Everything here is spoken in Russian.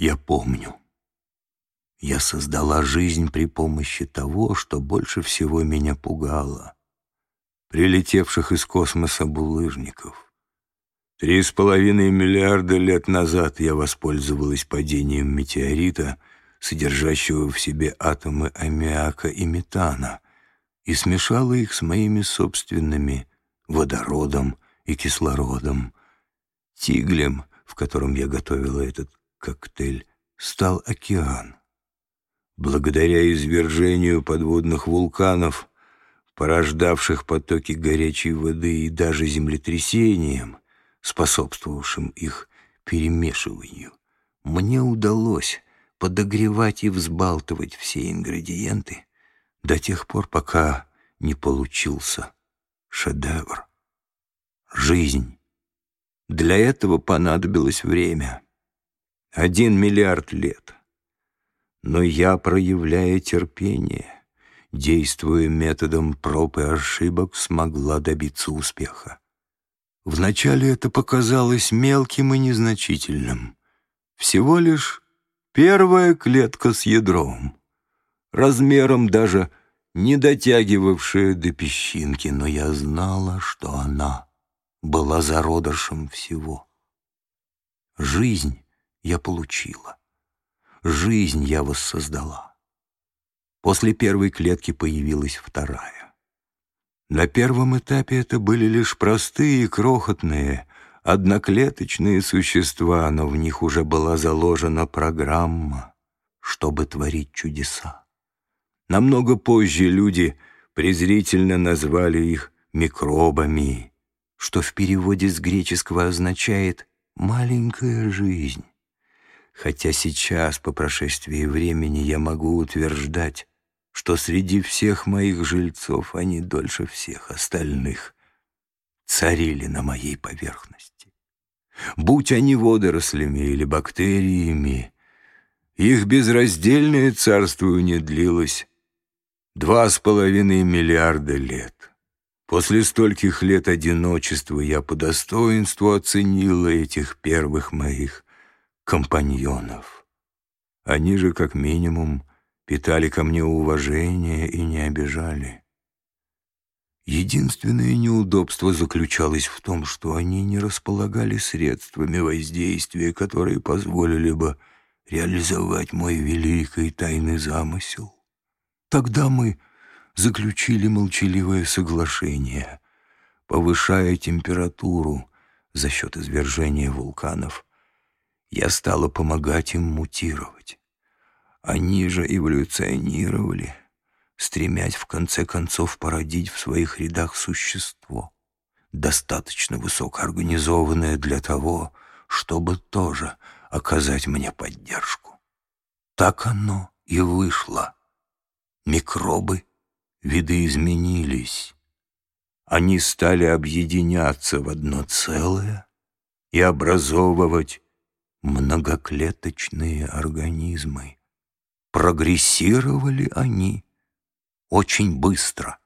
Я помню. Я создала жизнь при помощи того, что больше всего меня пугало. Прилетевших из космоса булыжников. Три с половиной миллиарда лет назад я воспользовалась падением метеорита, содержащего в себе атомы аммиака и метана, и смешала их с моими собственными водородом и кислородом. Тиглем, в котором я готовила этот коктейль, стал океан. Благодаря извержению подводных вулканов, порождавших потоки горячей воды и даже землетрясениям, способствовавшим их перемешиванию, мне удалось подогревать и взбалтывать все ингредиенты до тех пор, пока не получился шедевр. Жизнь. Для этого понадобилось время. Один миллиард лет. Но я, проявляя терпение, действуя методом проб и ошибок, смогла добиться успеха. Вначале это показалось мелким и незначительным. Всего лишь первая клетка с ядром, размером даже не дотягивавшая до песчинки, но я знала, что она была зародышем всего. Жизнь я получила. Жизнь я воссоздала. После первой клетки появилась вторая. На первом этапе это были лишь простые, крохотные, одноклеточные существа, но в них уже была заложена программа, чтобы творить чудеса. Намного позже люди презрительно назвали их микробами, что в переводе с греческого означает «маленькая жизнь». Хотя сейчас, по прошествии времени, я могу утверждать, что среди всех моих жильцов они дольше всех остальных царили на моей поверхности. Будь они водорослями или бактериями, их безраздельное царствование длилось два с половиной миллиарда лет. После стольких лет одиночества я по достоинству оценила этих первых моих компаньонов. Они же, как минимум, питали ко мне уважение и не обижали. Единственное неудобство заключалось в том, что они не располагали средствами воздействия, которые позволили бы реализовать мой великий тайный замысел. Тогда мы заключили молчаливое соглашение, повышая температуру за счет извержения вулканов. Я стала помогать им мутировать. Они же эволюционировали, стремясь в конце концов породить в своих рядах существо, достаточно высокоорганизованное для того, чтобы тоже оказать мне поддержку. Так оно и вышло. Микробы видоизменились. Они стали объединяться в одно целое и образовывать многоклеточные организмы. Прогрессировали они очень быстро.